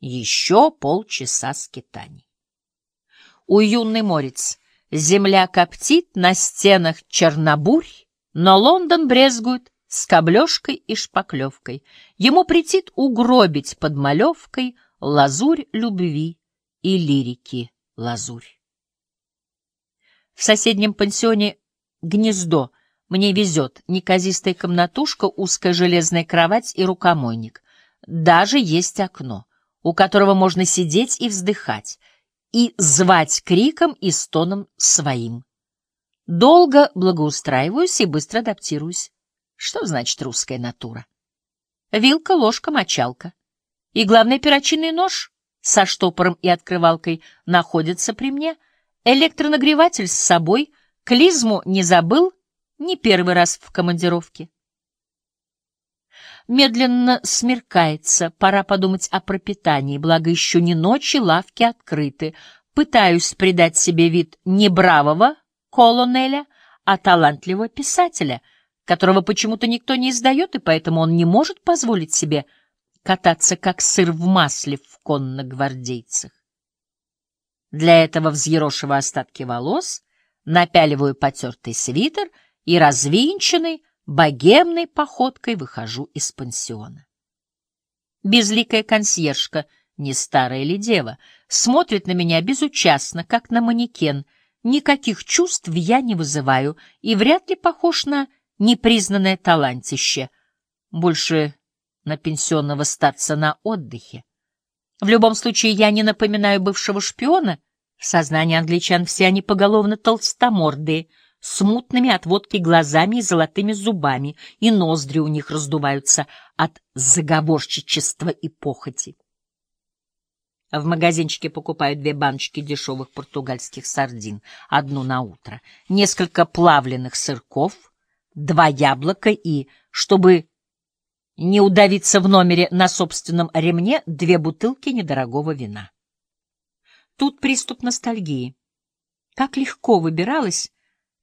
Еще полчаса скитаний. У юный морец земля коптит, на стенах чернобурь, но Лондон брезгует скоблежкой и шпаклевкой. Ему претит угробить под малевкой лазурь любви и лирики лазурь. В соседнем пансионе гнездо мне везет неказистая комнатушка, узкая железная кровать и рукомойник. Даже есть окно, у которого можно сидеть и вздыхать, и звать криком и стоном своим. Долго благоустраиваюсь и быстро адаптируюсь. Что значит русская натура? Вилка, ложка, мочалка. И главный перочинный нож со штопором и открывалкой находится при мне. Электронагреватель с собой, клизму не забыл, не первый раз в командировке. Медленно смеркается, пора подумать о пропитании, благо еще не ночи, лавки открыты. Пытаюсь придать себе вид не бравого колонеля, а талантливого писателя, которого почему-то никто не издает, и поэтому он не может позволить себе кататься как сыр в масле в конногвардейцах. Для этого взъерошиваю остатки волос, напяливаю потертый свитер и развинченный, богемной походкой выхожу из пансиона. Безликая консьержка, не старая ли дева, смотрит на меня безучастно, как на манекен. Никаких чувств я не вызываю и вряд ли похож на непризнанное талантище. Больше на пенсионного старца на отдыхе. В любом случае, я не напоминаю бывшего шпиона. В сознании англичан все они поголовно толстомордые — с мутными от водки глазами и золотыми зубами, и ноздри у них раздуваются от заговорщичества и похоти. В магазинчике покупают две баночки дешевых португальских сардин, одну на утро, несколько плавленых сырков, два яблока и, чтобы не удавиться в номере на собственном ремне, две бутылки недорогого вина. Тут приступ ностальгии. Как легко выбиралась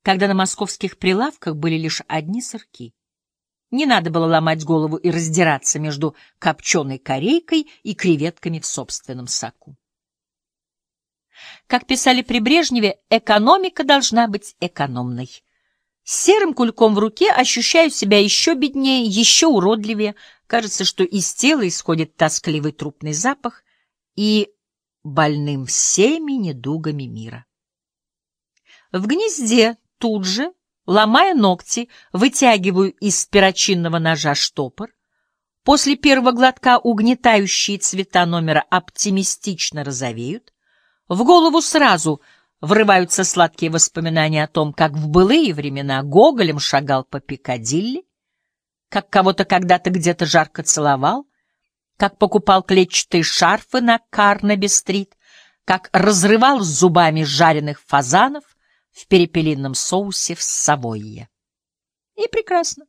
когда на московских прилавках были лишь одни сырки. Не надо было ломать голову и раздираться между копченой корейкой и креветками в собственном соку. Как писали при Брежневе, экономика должна быть экономной. С серым кульком в руке ощущаю себя еще беднее, еще уродливее. Кажется, что из тела исходит тоскливый трупный запах и больным всеми недугами мира. В гнезде тут же, ломая ногти, вытягиваю из перочинного ножа штопор. После первого глотка угнетающие цвета номера оптимистично розовеют. В голову сразу врываются сладкие воспоминания о том, как в былые времена Гоголем шагал по Пикадилли, как кого-то когда-то где-то жарко целовал, как покупал клетчатые шарфы на Карнаби-стрит, как разрывал зубами жареных фазанов, в перепелином соусе в Савойе. И прекрасно,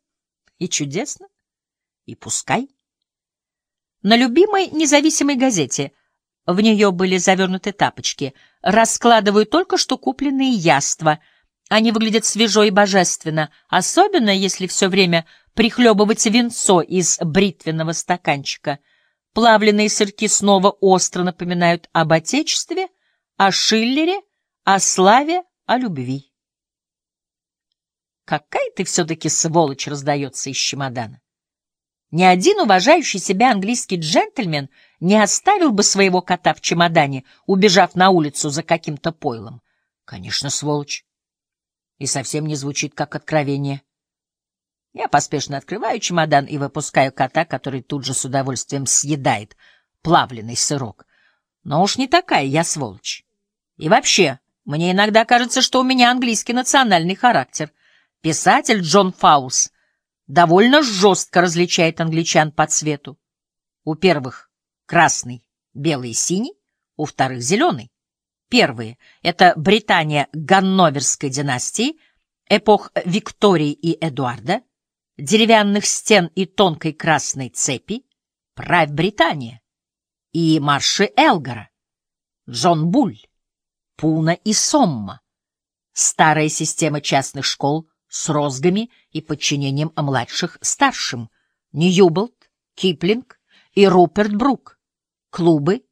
и чудесно, и пускай. На любимой независимой газете в нее были завернуты тапочки. Раскладываю только что купленные яства. Они выглядят свежо и божественно, особенно если все время прихлебывать венцо из бритвенного стаканчика. Плавленые сырки снова остро напоминают об Отечестве, о Шиллере, о славе, о любви. Какая ты все-таки сволочь раздается из чемодана. Ни один уважающий себя английский джентльмен не оставил бы своего кота в чемодане, убежав на улицу за каким-то пойлом. Конечно, сволочь. И совсем не звучит как откровение. Я поспешно открываю чемодан и выпускаю кота, который тут же с удовольствием съедает плавленый сырок. Но уж не такая я сволочь. И вообще, мне иногда кажется, что у меня английский национальный характер. Писатель Джон Фаус довольно жестко различает англичан по цвету. У первых красный, белый и синий, у вторых зеленый. Первые — это Британия Ганноверской династии, эпох Виктории и Эдуарда, деревянных стен и тонкой красной цепи, правь Британия, и марши Элгара, Джон Буль. Пуна и Сомма. Старая система частных школ с розгами и подчинением младших старшим. Ньюболт, Киплинг и Руперт Брук. клубы,